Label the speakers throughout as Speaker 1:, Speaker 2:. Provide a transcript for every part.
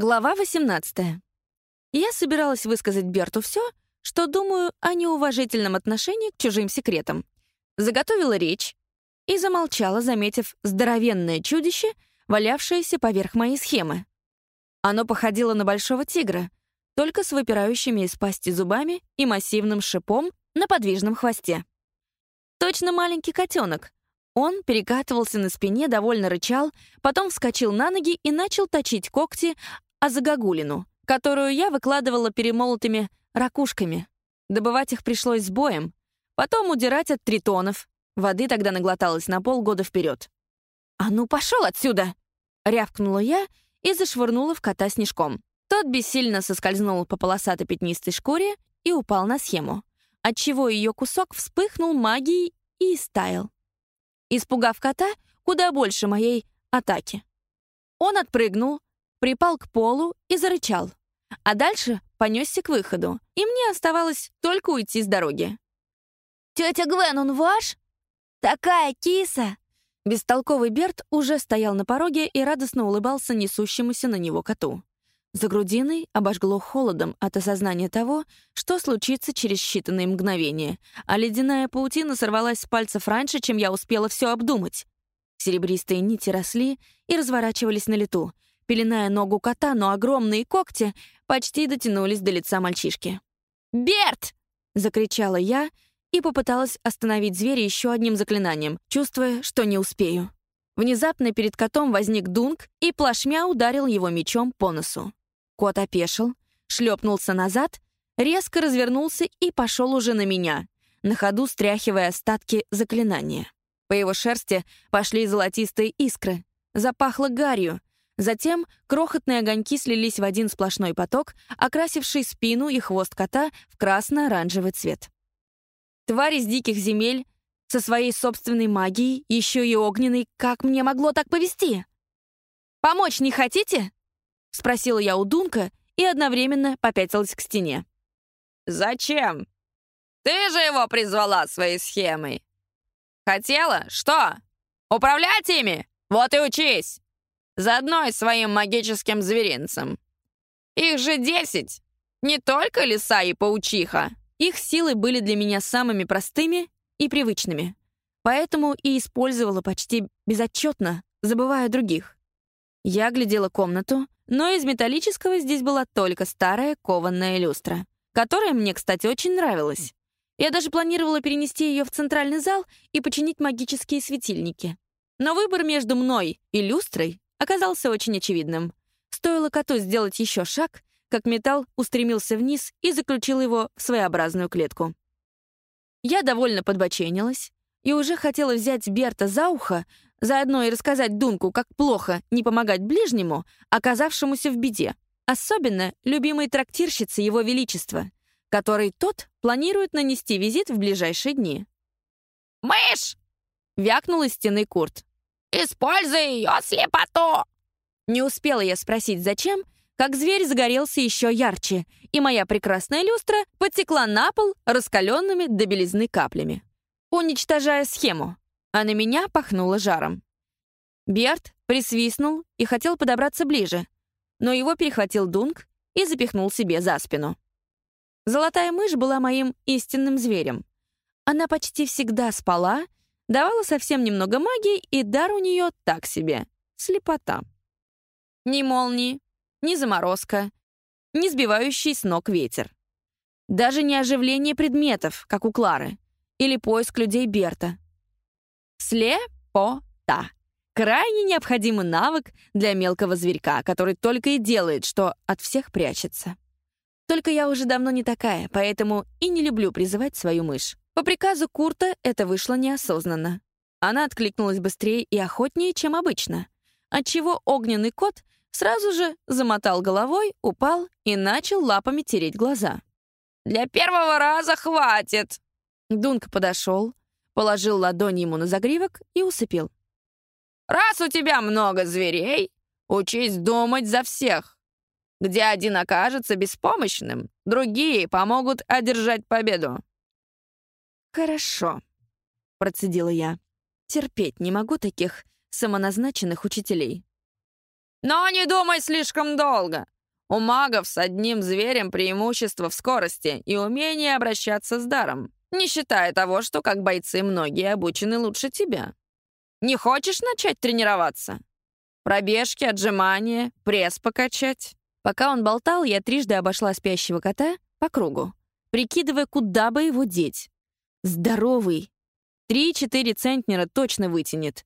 Speaker 1: Глава 18. Я собиралась высказать Берту все, что думаю о неуважительном отношении к чужим секретам. Заготовила речь и замолчала, заметив здоровенное чудище, валявшееся поверх моей схемы. Оно походило на большого тигра, только с выпирающими из пасти зубами и массивным шипом на подвижном хвосте. Точно маленький котенок. Он перекатывался на спине, довольно рычал, потом вскочил на ноги и начал точить когти а загогулину, которую я выкладывала перемолотыми ракушками. Добывать их пришлось с боем, потом удирать от тритонов. Воды тогда наглоталось на полгода вперед. «А ну, пошел отсюда!» — рявкнула я и зашвырнула в кота снежком. Тот бессильно соскользнул по полосатой пятнистой шкуре и упал на схему, отчего ее кусок вспыхнул магией и истаял, испугав кота куда больше моей атаки. Он отпрыгнул, припал к полу и зарычал. А дальше понесся к выходу, и мне оставалось только уйти с дороги. «Тетя Гвен, он ваш? Такая киса!» Бестолковый Берт уже стоял на пороге и радостно улыбался несущемуся на него коту. За грудиной обожгло холодом от осознания того, что случится через считанные мгновения, а ледяная паутина сорвалась с пальцев раньше, чем я успела все обдумать. Серебристые нити росли и разворачивались на лету, пеленая ногу кота, но огромные когти почти дотянулись до лица мальчишки. «Берт!» — закричала я и попыталась остановить зверя еще одним заклинанием, чувствуя, что не успею. Внезапно перед котом возник Дунк и плашмя ударил его мечом по носу. Кот опешил, шлепнулся назад, резко развернулся и пошел уже на меня, на ходу стряхивая остатки заклинания. По его шерсти пошли золотистые искры. Запахло гарью, Затем крохотные огоньки слились в один сплошной поток, окрасивший спину и хвост кота в красно-оранжевый цвет. Тварь из диких земель со своей собственной магией, еще и огненной, как мне могло так повести? «Помочь не хотите?» — спросила я у Дунка и одновременно попятилась к стене.
Speaker 2: «Зачем? Ты же его призвала своей схемой. Хотела? Что? Управлять ими? Вот и учись!» Заодно и своим магическим зверинцем. Их же десять! Не только лиса и паучиха.
Speaker 1: Их силы были для меня самыми простыми и привычными. Поэтому и использовала почти безотчетно, забывая других. Я глядела комнату, но из металлического здесь была только старая кованная люстра, которая мне, кстати, очень нравилась. Я даже планировала перенести ее в центральный зал и починить магические светильники. Но выбор между мной и люстрой оказался очень очевидным. Стоило коту сделать еще шаг, как металл устремился вниз и заключил его в своеобразную клетку. Я довольно подбоченилась и уже хотела взять Берта за ухо, заодно и рассказать Дунку, как плохо не помогать ближнему, оказавшемуся в беде, особенно любимой трактирщице Его Величества, которой тот планирует нанести визит в ближайшие дни.
Speaker 2: «Мышь!»
Speaker 1: — вякнул из стены Курт.
Speaker 2: «Используй ее слепоту!»
Speaker 1: Не успела я спросить, зачем, как зверь загорелся еще ярче, и моя прекрасная люстра потекла на пол раскаленными до белизны каплями, уничтожая схему, а на меня пахнуло жаром. Берт присвистнул и хотел подобраться ближе, но его перехватил Дунк и запихнул себе за спину. Золотая мышь была моим истинным зверем. Она почти всегда спала давала совсем немного магии, и дар у нее так себе — слепота. Ни молнии, ни заморозка, ни сбивающий с ног ветер. Даже не оживление предметов, как у Клары, или поиск людей Берта. Слепота. Крайне необходимый навык для мелкого зверька, который только и делает, что от всех прячется. Только я уже давно не такая, поэтому и не люблю призывать свою мышь. По приказу Курта это вышло неосознанно. Она откликнулась быстрее и охотнее, чем обычно, отчего огненный кот сразу же замотал головой, упал и начал лапами тереть глаза.
Speaker 2: «Для первого раза хватит!»
Speaker 1: Дунк подошел, положил ладонь ему на загривок и усыпил.
Speaker 2: «Раз у тебя много зверей, учись думать за всех. Где один окажется беспомощным, другие помогут одержать победу.
Speaker 1: «Хорошо», — процедила я. «Терпеть не могу таких самоназначенных учителей».
Speaker 2: Но не думай слишком долго. У магов с одним зверем преимущество в скорости и умении обращаться с даром, не считая того, что как бойцы многие обучены лучше тебя. Не хочешь начать тренироваться? Пробежки, отжимания, пресс покачать?»
Speaker 1: Пока он болтал, я трижды обошла спящего кота по кругу, прикидывая, куда бы его деть. Здоровый. Три-четыре центнера точно вытянет.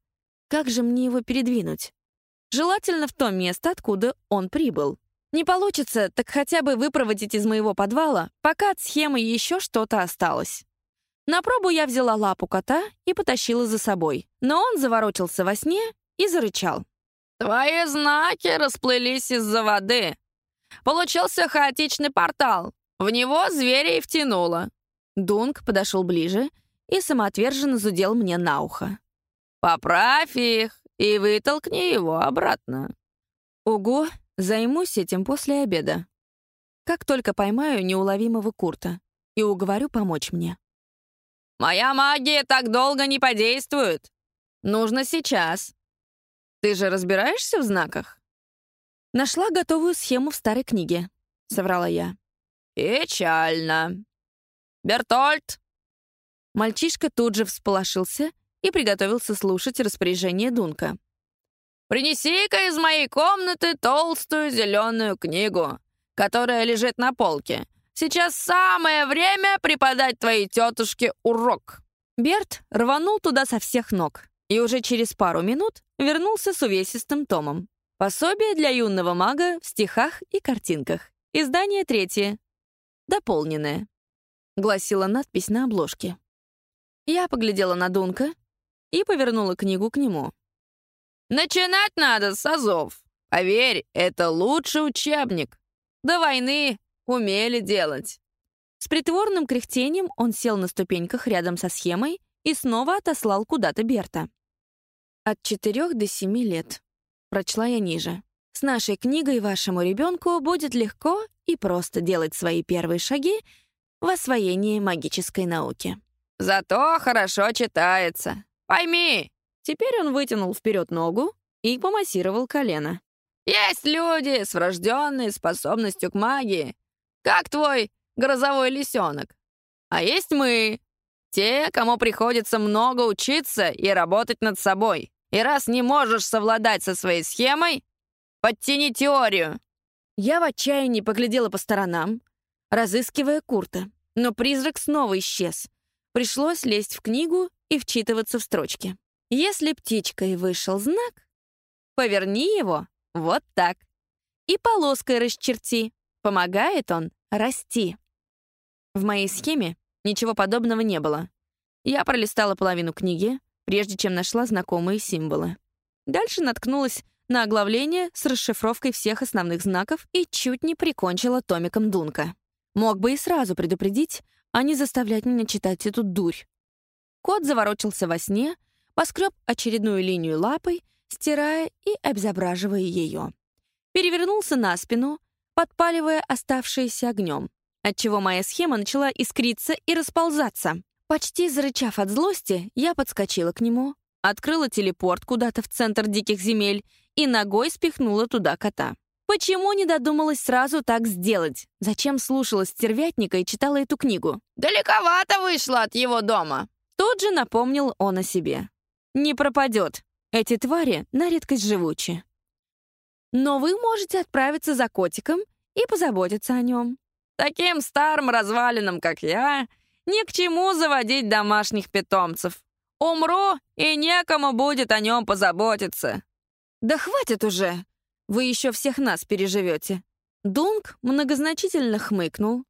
Speaker 1: Как же мне его передвинуть? Желательно в то место, откуда он прибыл. Не получится, так хотя бы выпроводить из моего подвала, пока от схемы еще что-то осталось. На пробу я взяла лапу кота и потащила за собой, но он заворочился во сне и зарычал.
Speaker 2: «Твои знаки расплылись из-за воды. Получился хаотичный портал. В него зверя и втянуло».
Speaker 1: Дунк подошел ближе и самоотверженно зудел мне на ухо.
Speaker 2: «Поправь их и вытолкни его обратно».
Speaker 1: «Ого, займусь этим после обеда. Как только поймаю неуловимого Курта и уговорю помочь мне».
Speaker 2: «Моя магия так долго не подействует. Нужно сейчас. Ты же разбираешься в знаках?»
Speaker 1: «Нашла готовую схему в старой книге», — соврала я.
Speaker 2: «Печально. Бертольд!»
Speaker 1: Мальчишка тут же всполошился и приготовился слушать распоряжение Дунка.
Speaker 2: «Принеси-ка из моей комнаты толстую зеленую книгу, которая лежит на полке. Сейчас самое время преподать твоей тетушке урок».
Speaker 1: Берт рванул туда со всех ног и уже через пару минут вернулся с увесистым томом. Пособие для юного мага в стихах и картинках. Издание третье. Дополненное. Гласила надпись на обложке. Я поглядела на Дунка и повернула книгу к нему.
Speaker 2: «Начинать надо с азов. Поверь, это лучший учебник. До войны умели делать».
Speaker 1: С притворным кряхтением он сел на ступеньках рядом со схемой и снова отослал куда-то Берта. «От четырех до семи лет», — прочла я ниже. «С нашей книгой вашему ребенку будет легко и просто делать свои первые шаги в освоении магической науки».
Speaker 2: «Зато хорошо читается. Пойми,
Speaker 1: Теперь он вытянул вперед ногу и помассировал колено.
Speaker 2: «Есть люди с врожденной способностью к магии, как твой грозовой лисенок. А есть мы, те, кому приходится много учиться и работать над собой. И раз не можешь совладать со своей схемой, подтяни теорию».
Speaker 1: Я в отчаянии поглядела по сторонам, разыскивая Курта, но призрак снова исчез. Пришлось лезть в книгу и вчитываться в строчки. Если птичкой вышел знак, поверни его вот так. И полоской расчерти. Помогает он расти. В моей схеме ничего подобного не было. Я пролистала половину книги, прежде чем нашла знакомые символы. Дальше наткнулась на оглавление с расшифровкой всех основных знаков и чуть не прикончила томиком Дунка. Мог бы и сразу предупредить, а не заставлять меня читать эту дурь. Кот заворочился во сне, поскреб очередную линию лапой, стирая и обезображивая ее. Перевернулся на спину, подпаливая оставшееся огнем, отчего моя схема начала искриться и расползаться. Почти зарычав от злости, я подскочила к нему, открыла телепорт куда-то в центр диких земель и ногой спихнула туда кота. Почему не додумалась сразу так сделать? Зачем слушала стервятника и читала эту книгу?
Speaker 2: «Далековато вышла от его дома!»
Speaker 1: Тут же напомнил он о себе. Не пропадет. Эти твари на редкость живучи. Но вы можете отправиться за котиком и позаботиться о нем.
Speaker 2: Таким старым развалинам, как я, ни к чему заводить домашних питомцев. Умру, и некому будет о нем позаботиться.
Speaker 1: Да хватит уже. Вы еще всех нас переживете. Дунк многозначительно хмыкнул,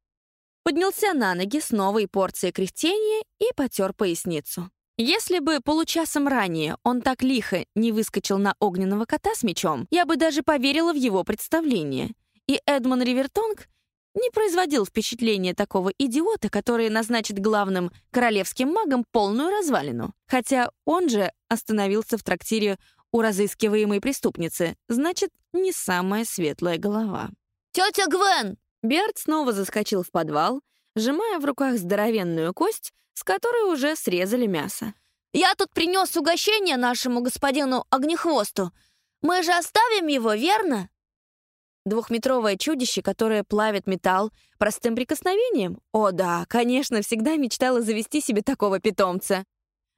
Speaker 1: поднялся на ноги с новой порцией кряхтения и потер поясницу. Если бы получасом ранее он так лихо не выскочил на огненного кота с мечом, я бы даже поверила в его представление. И Эдмон Ривертонг не производил впечатления такого идиота, который назначит главным королевским магом полную развалину. Хотя он же остановился в трактире у разыскиваемой преступницы, значит, не самая светлая голова.
Speaker 3: «Тетя Гвен!»
Speaker 1: Берт снова заскочил в подвал, сжимая в руках здоровенную кость, с которой уже срезали мясо.
Speaker 3: «Я тут принес угощение нашему господину Огнехвосту.
Speaker 1: Мы же оставим его, верно?» Двухметровое чудище, которое плавит металл простым прикосновением? О да, конечно, всегда мечтала завести себе такого питомца.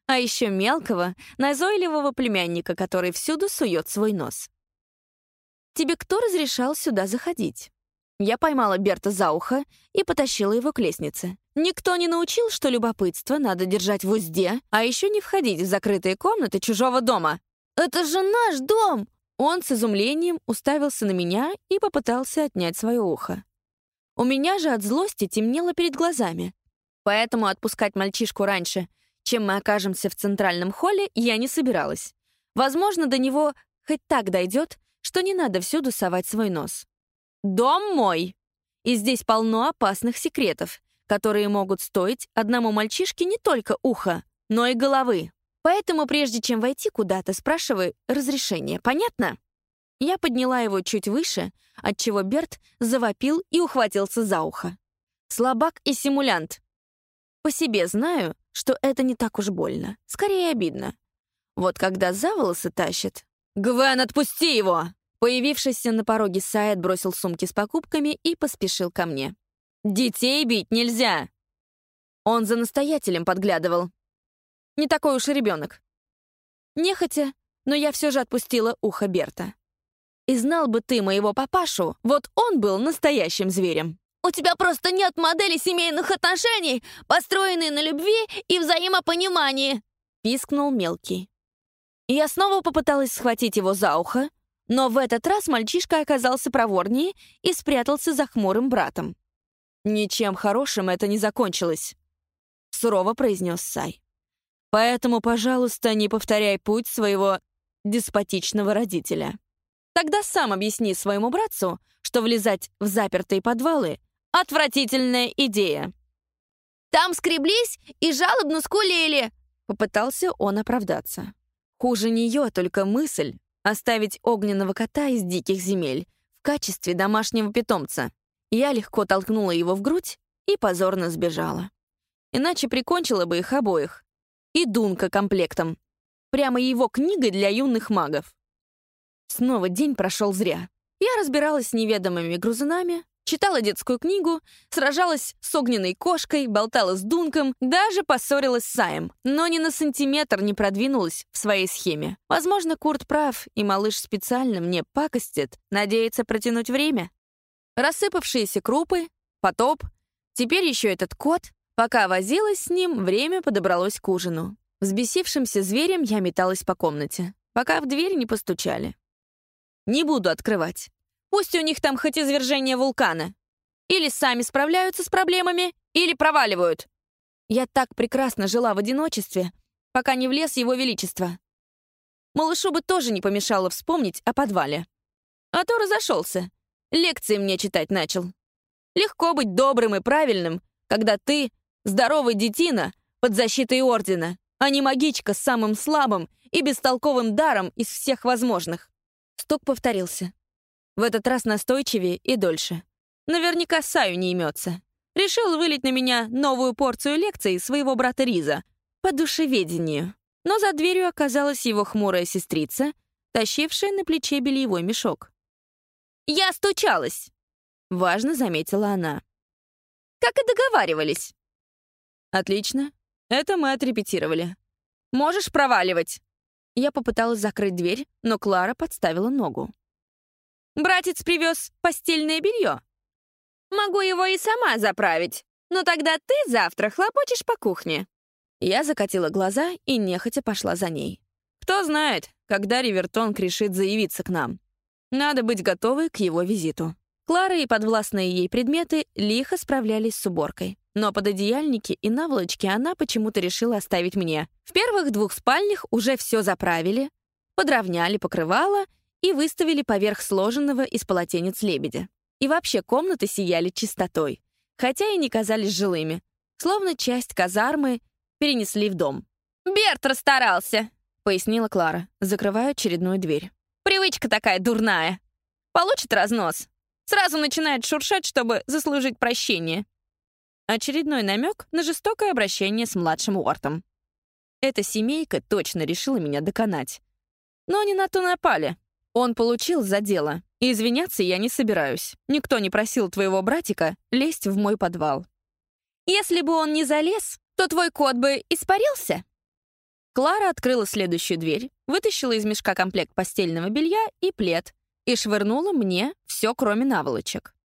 Speaker 1: А еще мелкого, назойливого племянника, который всюду сует свой нос. «Тебе кто разрешал сюда заходить?» Я поймала Берта за ухо и потащила его к лестнице. Никто не научил, что любопытство надо держать в узде, а еще не входить в закрытые комнаты чужого дома. «Это же наш дом!» Он с изумлением уставился на меня и попытался отнять свое ухо. У меня же от злости темнело перед глазами. Поэтому отпускать мальчишку раньше, чем мы окажемся в центральном холле, я не собиралась. Возможно, до него хоть так дойдет, что не надо всюду совать свой нос. Дом мой! И здесь полно опасных секретов, которые могут стоить одному мальчишке не только уха, но и головы. Поэтому прежде чем войти куда-то, спрашивай разрешение, понятно? Я подняла его чуть выше, отчего Берт завопил и ухватился за ухо. Слабак и симулянт. По себе знаю, что это не так уж больно, скорее обидно. Вот когда за волосы тащит... «Гвен, отпусти его!» Появившийся на пороге Сайд бросил сумки с покупками и поспешил ко мне. «Детей бить нельзя!» Он за настоятелем подглядывал. Не такой уж и ребенок. Нехотя, но я все же отпустила ухо Берта. И знал бы ты моего папашу, вот он был настоящим зверем. «У тебя просто нет модели семейных отношений, построенной на любви и взаимопонимании!» — пискнул мелкий. Я снова попыталась схватить его за ухо, но в этот раз мальчишка оказался проворнее и спрятался за хмурым братом. «Ничем хорошим это не закончилось», — сурово произнес Сай. «Поэтому, пожалуйста, не повторяй путь своего деспотичного родителя. Тогда сам объясни своему братцу, что влезать в запертые подвалы — отвратительная идея». «Там скреблись и жалобно скулили», — попытался он оправдаться. Хуже нее только мысль, оставить огненного кота из диких земель в качестве домашнего питомца. Я легко толкнула его в грудь и позорно сбежала. Иначе прикончила бы их обоих. И Дунка комплектом. Прямо его книгой для юных магов. Снова день прошел зря. Я разбиралась с неведомыми грузунами, Читала детскую книгу, сражалась с огненной кошкой, болтала с Дунком, даже поссорилась с Саем, но ни на сантиметр не продвинулась в своей схеме. Возможно, Курт прав, и малыш специально мне пакостит, надеется протянуть время. Рассыпавшиеся крупы, потоп, теперь еще этот кот. Пока возилась с ним, время подобралось к ужину. Взбесившимся зверем я металась по комнате, пока в дверь не постучали. Не буду открывать. Пусть у них там хоть извержение вулкана. Или сами справляются с проблемами, или проваливают. Я так прекрасно жила в одиночестве, пока не влез его величество. Малышу бы тоже не помешало вспомнить о подвале. А то разошелся. Лекции мне читать начал. Легко быть добрым и правильным, когда ты здоровый детина под защитой ордена, а не магичка с самым слабым и бестолковым даром из всех возможных. Стук повторился. В этот раз настойчивее и дольше. Наверняка Саю не имется. Решил вылить на меня новую порцию лекций своего брата Риза по душеведению. Но за дверью оказалась его хмурая сестрица, тащившая на плече бельевой мешок. «Я стучалась!» — важно заметила она. «Как и договаривались». «Отлично. Это мы отрепетировали. Можешь проваливать». Я попыталась закрыть дверь, но Клара подставила ногу. Братец привез постельное белье. Могу его и сама заправить, но тогда ты завтра хлопочешь по кухне». Я закатила глаза и нехотя пошла за ней. Кто знает, когда Ривертонг решит заявиться к нам. Надо быть готовой к его визиту. Клара и подвластные ей предметы лихо справлялись с уборкой. Но пододеяльники и наволочки она почему-то решила оставить мне. В первых двух спальнях уже все заправили, подровняли покрывало и выставили поверх сложенного из полотенец лебедя. И вообще комнаты сияли чистотой, хотя и не казались жилыми, словно часть казармы перенесли в дом. «Берт расстарался», — пояснила Клара, закрывая очередную дверь. «Привычка такая дурная. Получит разнос. Сразу начинает шуршать, чтобы заслужить прощение». Очередной намек на жестокое обращение с младшим Уортом. Эта семейка точно решила меня доконать. Но не на то напали. Он получил за дело, и извиняться я не собираюсь. Никто не просил твоего братика лезть в мой подвал.
Speaker 2: Если бы он не залез, то твой кот бы испарился.
Speaker 1: Клара открыла следующую дверь, вытащила из мешка комплект постельного белья и плед и швырнула мне все, кроме наволочек.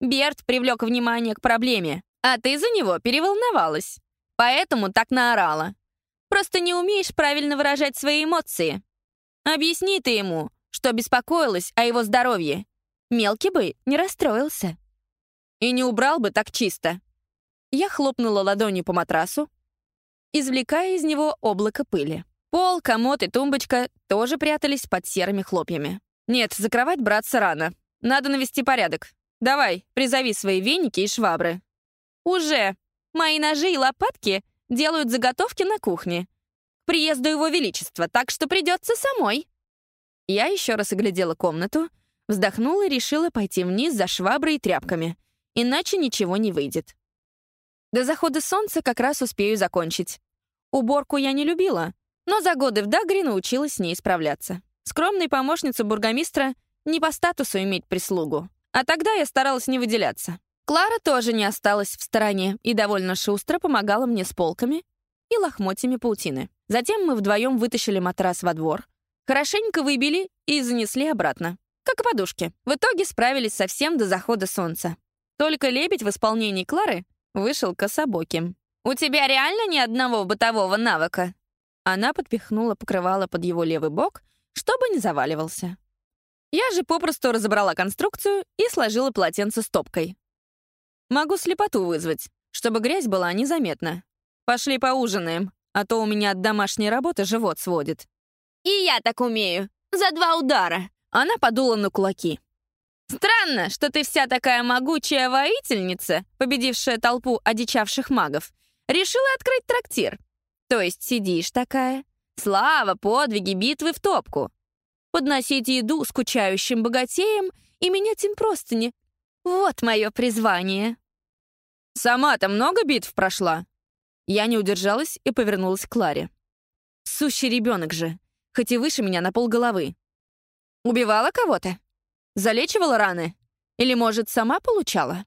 Speaker 2: Берт привлек внимание к проблеме, а ты за него переволновалась. Поэтому так наорала. Просто не умеешь правильно выражать свои эмоции. Объясни ты ему, что беспокоилась о его здоровье. Мелкий бы не расстроился.
Speaker 1: И не убрал бы так чисто. Я хлопнула ладонью по матрасу, извлекая из него облако пыли. Пол, комод и тумбочка тоже прятались под серыми хлопьями. Нет, закрывать браться рано. Надо навести порядок. Давай, призови свои веники и швабры.
Speaker 2: Уже. Мои ножи и лопатки делают заготовки на кухне. К приезду его величества, так что придется самой.
Speaker 1: Я еще раз оглядела комнату, вздохнула и решила пойти вниз за шваброй и тряпками. Иначе ничего не выйдет. До захода солнца как раз успею закончить. Уборку я не любила, но за годы в Дагре научилась с ней справляться. Скромной помощнице бургомистра не по статусу иметь прислугу. А тогда я старалась не выделяться. Клара тоже не осталась в стороне и довольно шустро помогала мне с полками и лохмотьями паутины. Затем мы вдвоем вытащили матрас во двор, хорошенько выбили и занесли обратно, как подушки. В итоге справились совсем до захода солнца. Только лебедь в исполнении Клары вышел кособоким.
Speaker 2: «У тебя реально ни одного бытового навыка?»
Speaker 1: Она подпихнула покрывало под его левый бок, чтобы не заваливался. Я же попросту разобрала конструкцию и сложила полотенце стопкой. Могу слепоту вызвать, чтобы грязь была незаметна. Пошли поужинаем, а то у меня от домашней работы живот сводит.
Speaker 2: «И я так умею. За два удара».
Speaker 1: Она подула на кулаки.
Speaker 2: «Странно, что ты вся такая могучая воительница, победившая толпу одичавших магов, решила открыть трактир. То есть сидишь такая. Слава, подвиги, битвы в топку. Подносить еду скучающим богатеям и менять им простыни. Вот мое призвание.
Speaker 1: Сама-то много битв прошла? Я не удержалась и повернулась к Кларе. Сущий ребенок же, хоть и выше меня на полголовы. Убивала кого-то? Залечивала раны? Или, может, сама получала?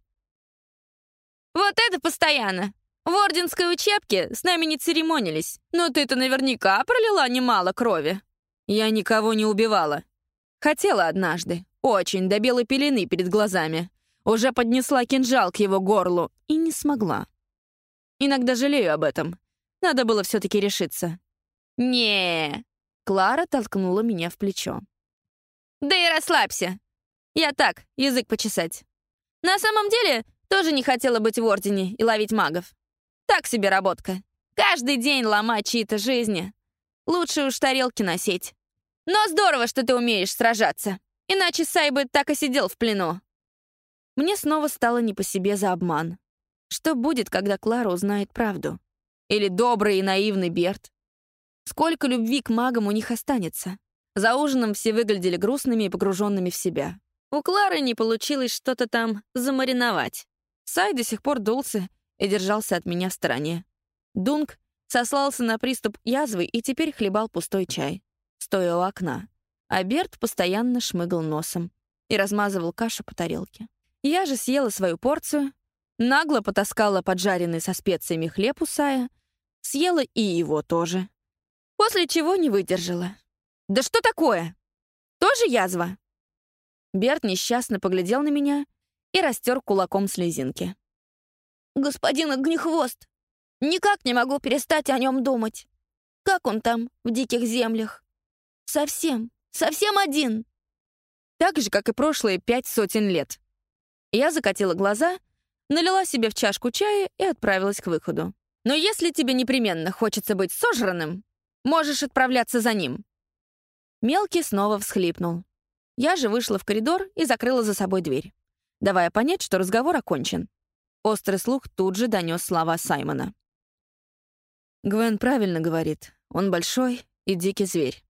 Speaker 2: Вот это постоянно. В орденской учебке с нами не церемонились. Но ты-то наверняка пролила немало крови.
Speaker 1: Я никого не убивала. Хотела однажды. Очень, до белой пелены перед глазами. Уже поднесла кинжал к его горлу и не смогла. Иногда жалею об этом. Надо было все-таки решиться.
Speaker 2: не
Speaker 1: Клара толкнула меня в плечо.
Speaker 2: «Да и расслабься. Я так, язык почесать. На самом деле, тоже не хотела быть в Ордене и ловить магов. Так себе работка. Каждый день ломать чьи-то жизни. Лучше уж тарелки носить. Но здорово, что ты умеешь сражаться. Иначе Сай бы так и сидел в плену.
Speaker 1: Мне снова стало не по себе за обман. Что будет, когда Клара узнает правду? Или добрый и наивный Берт? Сколько любви к магам у них останется? За ужином все выглядели грустными и погруженными в себя. У Клары не получилось что-то там замариновать. Сай до сих пор дулся и держался от меня в стороне. Дунк сослался на приступ язвы и теперь хлебал пустой чай стоя у окна, а Берт постоянно шмыгал носом и размазывал кашу по тарелке. Я же съела свою порцию, нагло потаскала поджаренный со специями хлеб у Сая, съела и его тоже. После чего не выдержала. «Да что такое? Тоже язва?» Берт несчастно поглядел на меня и растер кулаком слезинки.
Speaker 3: «Господин Огнехвост, никак не могу перестать о нем думать. Как он там, в диких землях? Совсем, совсем один.
Speaker 1: Так же, как и прошлые пять сотен лет. Я закатила глаза, налила себе в чашку чая и отправилась к выходу. Но если тебе непременно хочется быть сожранным, можешь отправляться за ним. Мелкий снова всхлипнул. Я же вышла в коридор и закрыла за собой дверь, давая понять, что разговор окончен. Острый слух тут же донес слова Саймона. Гвен правильно говорит. Он большой и дикий зверь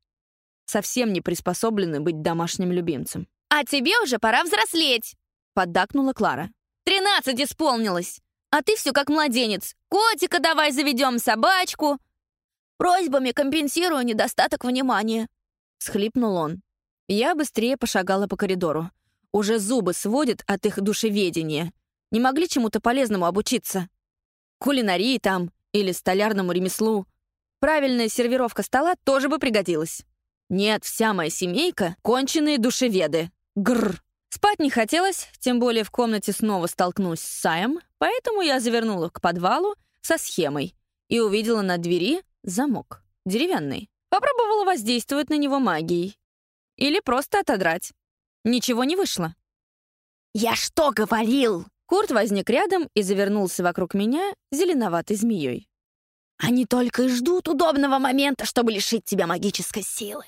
Speaker 1: совсем не приспособлены быть домашним любимцем.
Speaker 2: «А тебе уже пора взрослеть!»
Speaker 1: — поддакнула Клара.
Speaker 2: «Тринадцать исполнилось! А ты все как младенец. Котика давай заведем, собачку!»
Speaker 3: «Просьбами компенсирую недостаток внимания», —
Speaker 1: схлипнул он. Я быстрее пошагала по коридору. Уже зубы сводят от их душеведения. Не могли чему-то полезному обучиться? Кулинарии там или столярному ремеслу. Правильная сервировка стола тоже бы пригодилась. Нет, вся моя семейка — конченые душеведы. Гррр. Спать не хотелось, тем более в комнате снова столкнусь с Саем, поэтому я завернула к подвалу со схемой и увидела на двери замок, деревянный. Попробовала воздействовать на него магией. Или просто отодрать. Ничего не вышло.
Speaker 3: «Я что говорил?»
Speaker 1: Курт возник рядом и завернулся вокруг меня зеленоватой змеей.
Speaker 3: «Они только и ждут удобного момента, чтобы лишить тебя магической силы.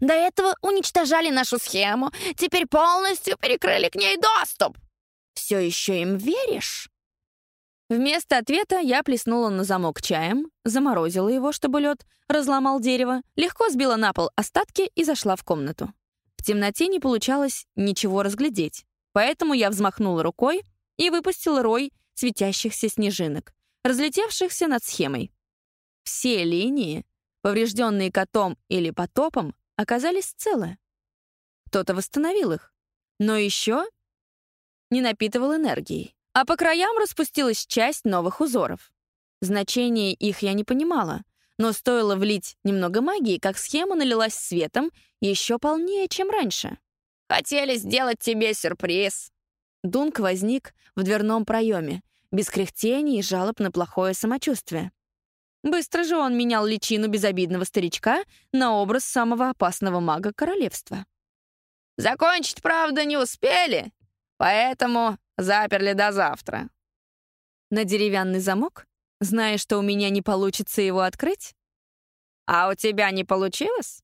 Speaker 3: До этого уничтожали нашу схему, теперь полностью перекрыли к ней доступ. Все еще им веришь?»
Speaker 1: Вместо ответа я плеснула на замок чаем, заморозила его, чтобы лед разломал дерево, легко сбила на пол остатки и зашла в комнату. В темноте не получалось ничего разглядеть, поэтому я взмахнула рукой и выпустила рой светящихся снежинок, разлетевшихся над схемой. Все линии, поврежденные котом или потопом, оказались целы. Кто-то восстановил их, но еще не напитывал энергией. А по краям распустилась часть новых узоров. Значение их я не понимала, но стоило влить немного магии, как схема налилась светом еще полнее, чем раньше.
Speaker 2: «Хотели сделать тебе сюрприз».
Speaker 1: Дунк возник в дверном проеме, без кряхтений и жалоб на плохое самочувствие. Быстро же он менял личину безобидного старичка на образ самого опасного мага королевства.
Speaker 2: «Закончить, правда, не успели, поэтому заперли до завтра».
Speaker 1: На деревянный замок, зная, что у меня не получится его открыть?
Speaker 2: «А у тебя не получилось?»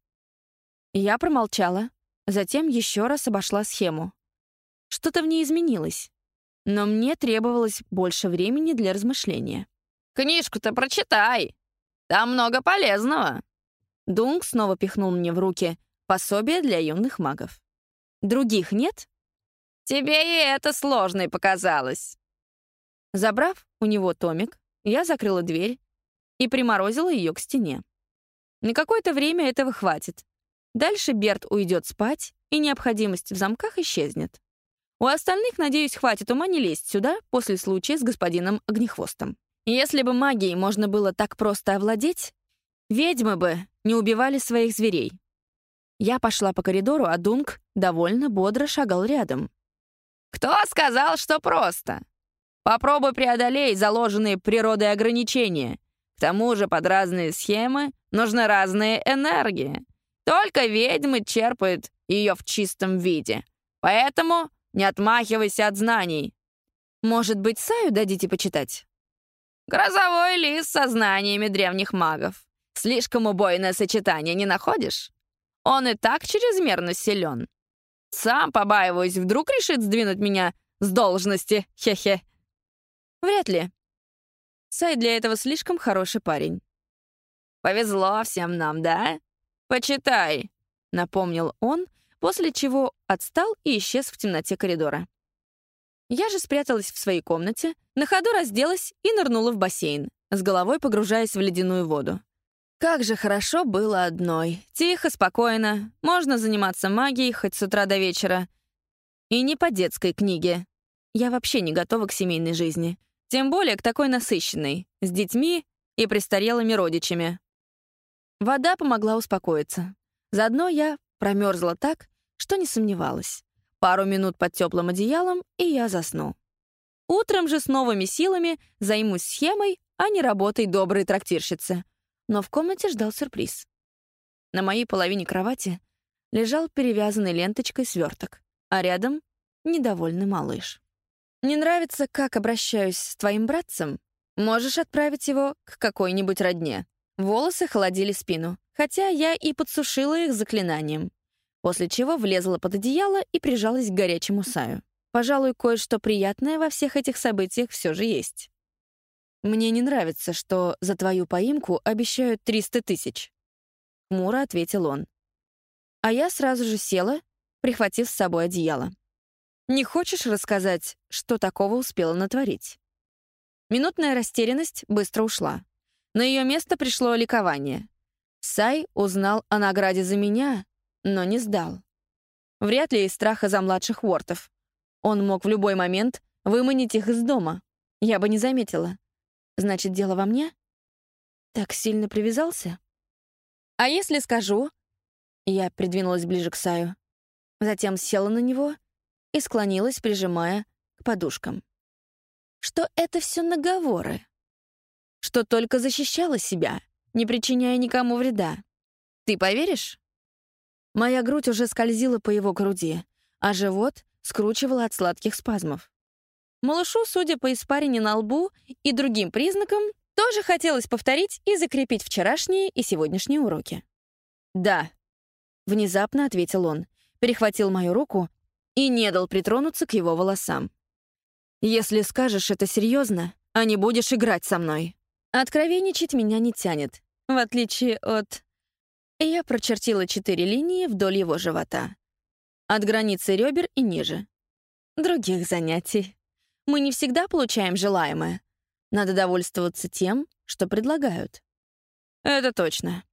Speaker 1: Я промолчала, затем еще раз обошла схему. Что-то в ней изменилось, но мне требовалось больше времени для размышления.
Speaker 2: Книжку-то прочитай. Там много полезного».
Speaker 1: Дунк снова пихнул мне в руки пособие для юных магов. «Других нет?»
Speaker 2: «Тебе и это сложной показалось».
Speaker 1: Забрав у него томик, я закрыла дверь и приморозила ее к стене. На какое-то время этого хватит. Дальше Берт уйдет спать, и необходимость в замках исчезнет. У остальных, надеюсь, хватит ума не лезть сюда после случая с господином Огнехвостом. Если бы магией можно было так просто овладеть, ведьмы бы не убивали своих зверей. Я пошла по коридору, а Дунк довольно бодро шагал рядом.
Speaker 2: «Кто сказал, что просто? Попробуй преодолей заложенные природой ограничения. К тому же под разные схемы нужны разные энергии. Только ведьмы черпают ее в чистом виде. Поэтому не отмахивайся от знаний».
Speaker 1: «Может быть, Саю дадите почитать?»
Speaker 2: Грозовой лис со знаниями древних магов. Слишком убойное сочетание, не находишь? Он и так чрезмерно силен. Сам побаиваюсь, вдруг решит сдвинуть меня с должности, хе-хе.
Speaker 1: Вряд ли. Сай для этого слишком хороший парень.
Speaker 2: Повезло всем нам, да? Почитай, напомнил он, после чего отстал и исчез в темноте коридора.
Speaker 1: Я же спряталась в своей комнате, на ходу разделась и нырнула в бассейн, с головой погружаясь в ледяную воду. Как же хорошо было одной. Тихо, спокойно, можно заниматься магией хоть с утра до вечера. И не по детской книге. Я вообще не готова к семейной жизни. Тем более к такой насыщенной, с детьми и престарелыми родичами. Вода помогла успокоиться. Заодно я промерзла так, что не сомневалась. Пару минут под теплым одеялом, и я засну. Утром же с новыми силами займусь схемой, а не работой доброй трактирщицы. Но в комнате ждал сюрприз. На моей половине кровати лежал перевязанный ленточкой сверток, а рядом — недовольный малыш. «Не нравится, как обращаюсь с твоим братцем? Можешь отправить его к какой-нибудь родне». Волосы холодили спину, хотя я и подсушила их заклинанием после чего влезла под одеяло и прижалась к горячему Саю. Пожалуй, кое-что приятное во всех этих событиях все же есть. «Мне не нравится, что за твою поимку обещают 300 тысяч», — хмуро ответил он. А я сразу же села, прихватив с собой одеяло. «Не хочешь рассказать, что такого успела натворить?» Минутная растерянность быстро ушла. На ее место пришло ликование. Сай узнал о награде за меня, но не сдал. Вряд ли из страха за младших Уортов. Он мог в любой момент выманить их из дома. Я бы не заметила. Значит, дело во мне? Так сильно привязался? А если скажу? Я придвинулась ближе к Саю. Затем села на него и склонилась, прижимая к подушкам. Что это все наговоры. Что только защищала себя, не причиняя никому вреда. Ты поверишь? Моя грудь уже скользила по его груди, а живот скручивало от сладких спазмов. Малышу, судя по испарине на лбу и другим признакам, тоже хотелось повторить и закрепить вчерашние и сегодняшние уроки. «Да», — внезапно ответил он, перехватил мою руку и не дал притронуться к его волосам. «Если скажешь это серьезно, а не будешь играть со мной». Откровенничать меня не тянет, в отличие от... Я прочертила четыре линии вдоль его живота. От границы ребер и ниже. Других занятий. Мы не всегда получаем желаемое. Надо довольствоваться тем, что предлагают. Это точно.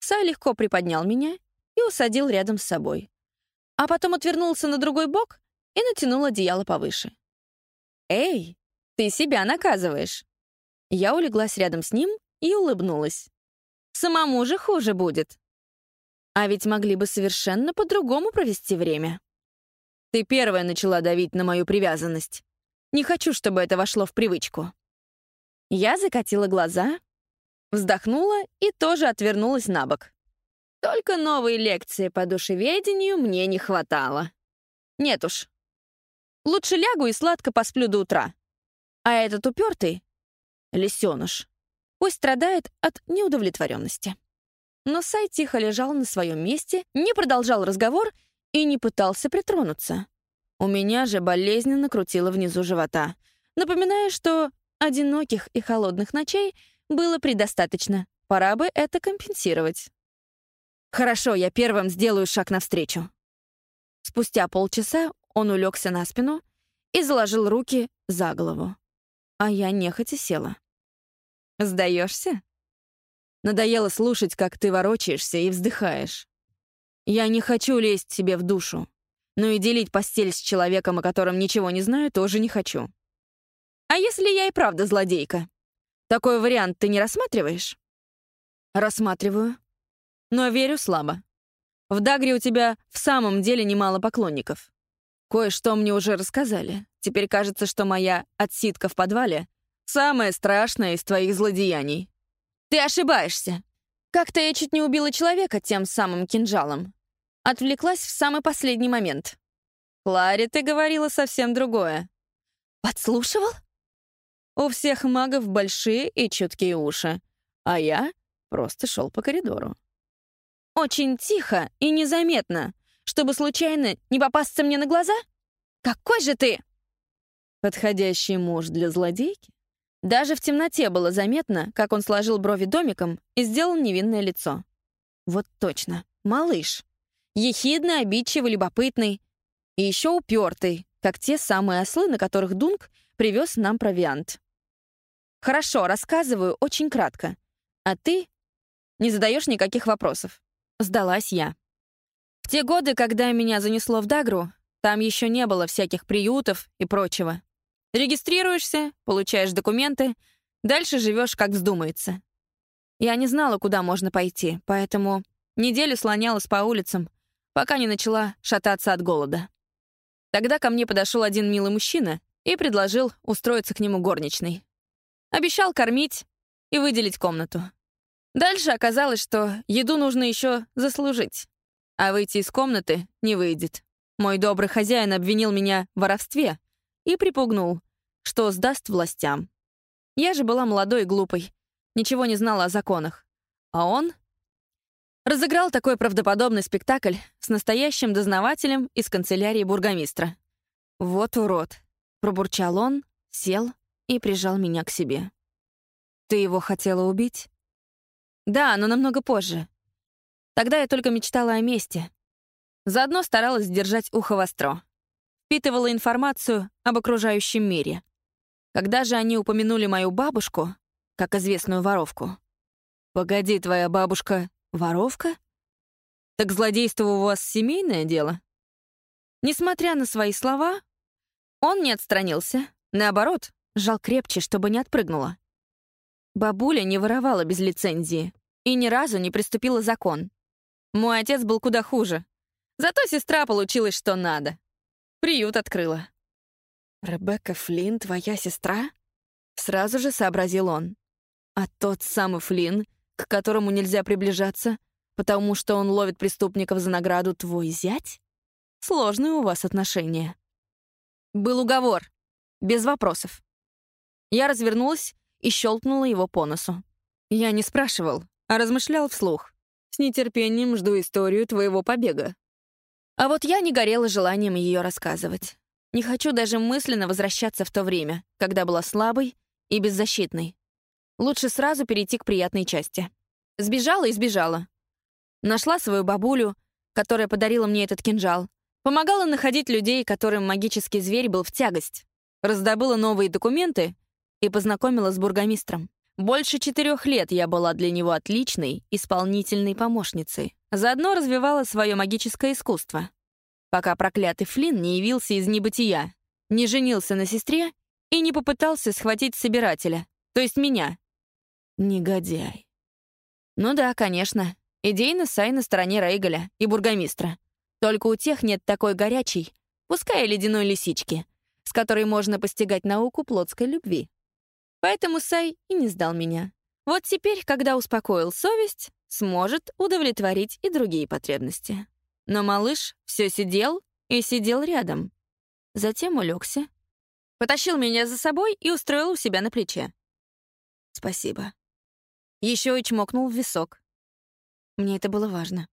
Speaker 1: Сай легко приподнял меня и усадил рядом с собой. А потом отвернулся на другой бок и натянул одеяло повыше. «Эй, ты себя наказываешь!» Я улеглась рядом с ним и улыбнулась. «Самому же хуже будет!» А ведь могли бы совершенно по-другому провести время. Ты первая начала давить на мою привязанность. Не хочу, чтобы это вошло в привычку. Я закатила глаза, вздохнула и тоже отвернулась на бок. Только новые лекции по душеведению мне не хватало. Нет уж. Лучше лягу и сладко посплю до утра. А этот упертый — лисеныш. Пусть страдает от неудовлетворенности. Но Сай тихо лежал на своем месте, не продолжал разговор и не пытался притронуться. У меня же болезненно крутило внизу живота, напоминая, что одиноких и холодных ночей было предостаточно. Пора бы это компенсировать. Хорошо, я первым сделаю шаг навстречу. Спустя полчаса он улегся на спину и заложил руки за голову. А я нехотя села. Сдаешься? Надоело слушать, как ты ворочаешься и вздыхаешь. Я не хочу лезть себе в душу, но и делить постель с человеком, о котором ничего не знаю, тоже не хочу. А если я и правда злодейка? Такой вариант ты не рассматриваешь? Рассматриваю. Но верю слабо. В Дагре у тебя в самом деле немало поклонников. Кое-что мне уже рассказали. Теперь кажется, что моя отсидка в подвале — самое страшное из твоих злодеяний. Ты ошибаешься. Как-то я чуть не убила человека тем самым кинжалом. Отвлеклась в самый последний момент. Кларе ты говорила совсем другое. Подслушивал? У всех магов большие и чуткие уши, а я просто шел по коридору. Очень тихо и незаметно, чтобы случайно не попасться мне на глаза? Какой же ты? Подходящий муж для злодейки? Даже в темноте было заметно, как он сложил брови домиком и сделал невинное лицо. Вот точно, малыш. Ехидный, обидчивый, любопытный. И еще упертый, как те самые ослы, на которых Дунк привез нам провиант. Хорошо, рассказываю очень кратко. А ты не задаешь никаких вопросов. Сдалась я. В те годы, когда меня занесло в Дагру, там еще не было всяких приютов и прочего. Регистрируешься, получаешь документы, дальше живешь, как вздумается. Я не знала, куда можно пойти, поэтому неделю слонялась по улицам, пока не начала шататься от голода. Тогда ко мне подошел один милый мужчина и предложил устроиться к нему горничной. Обещал кормить и выделить комнату. Дальше оказалось, что еду нужно еще заслужить, а выйти из комнаты не выйдет. Мой добрый хозяин обвинил меня в воровстве и припугнул, что сдаст властям. Я же была молодой и глупой, ничего не знала о законах. А он разыграл такой правдоподобный спектакль с настоящим дознавателем из канцелярии бургомистра. «Вот урод», — пробурчал он, сел и прижал меня к себе. «Ты его хотела убить?» «Да, но намного позже. Тогда я только мечтала о мести. Заодно старалась держать ухо востро. Впитывала информацию об окружающем мире. Когда же они упомянули мою бабушку, как известную воровку? «Погоди, твоя бабушка — воровка? Так злодейство у вас семейное дело?» Несмотря на свои слова, он не отстранился, наоборот, жал крепче, чтобы не отпрыгнула. Бабуля не воровала без лицензии и ни разу не приступила закон. Мой отец был куда хуже. Зато сестра получилась что надо. Приют открыла. «Ребекка Флинн, твоя сестра?» Сразу же сообразил он. «А тот самый Флинн, к которому нельзя приближаться, потому что он ловит преступников за награду, твой зять? Сложные у вас отношения». Был уговор. Без вопросов. Я развернулась и щелкнула его по носу. Я не спрашивал, а размышлял вслух. С нетерпением жду историю твоего побега. А вот я не горела желанием ее рассказывать. Не хочу даже мысленно возвращаться в то время, когда была слабой и беззащитной. Лучше сразу перейти к приятной части. Сбежала и сбежала. Нашла свою бабулю, которая подарила мне этот кинжал. Помогала находить людей, которым магический зверь был в тягость. Раздобыла новые документы и познакомила с бургомистром. Больше четырех лет я была для него отличной, исполнительной помощницей. Заодно развивала свое магическое искусство. Пока проклятый Флинн не явился из небытия, не женился на сестре и не попытался схватить собирателя, то есть меня. Негодяй. Ну да, конечно. Идейно Сай на стороне Рейгаля и бургомистра. Только у тех нет такой горячей, пускай ледяной лисички, с которой можно постигать науку плотской любви. Поэтому Сай и не сдал меня. Вот теперь, когда успокоил совесть, сможет удовлетворить и другие потребности. Но малыш все сидел и сидел рядом. Затем улегся, потащил меня за собой и устроил у себя на плече. «Спасибо». Еще и чмокнул в висок. Мне это было важно.